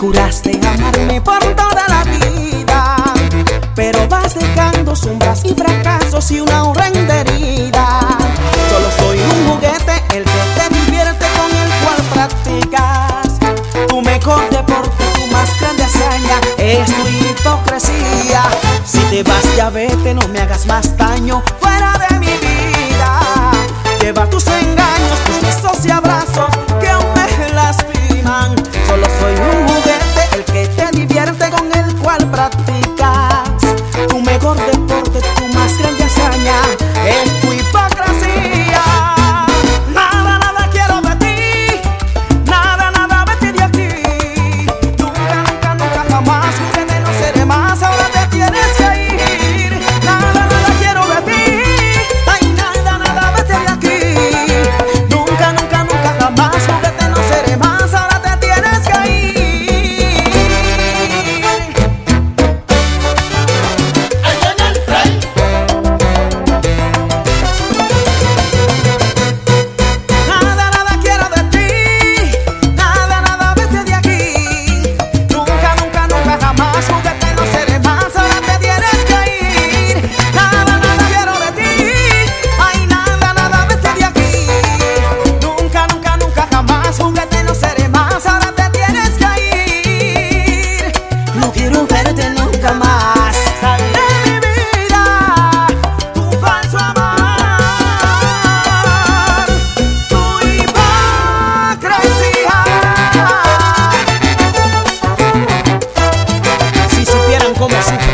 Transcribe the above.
Juraste amarme por toda la vida, pero vas dejando sombras y fracasos y una horrenda herida. Solo soy un juguete, el que te divierte con el cual practicas. Tu mejor deporte, tu más grande hazaña es tu hipocresía. Si te vas, ya vete, no me hagas más daño fuera de mi vida. Lleva tus engaños. como assim?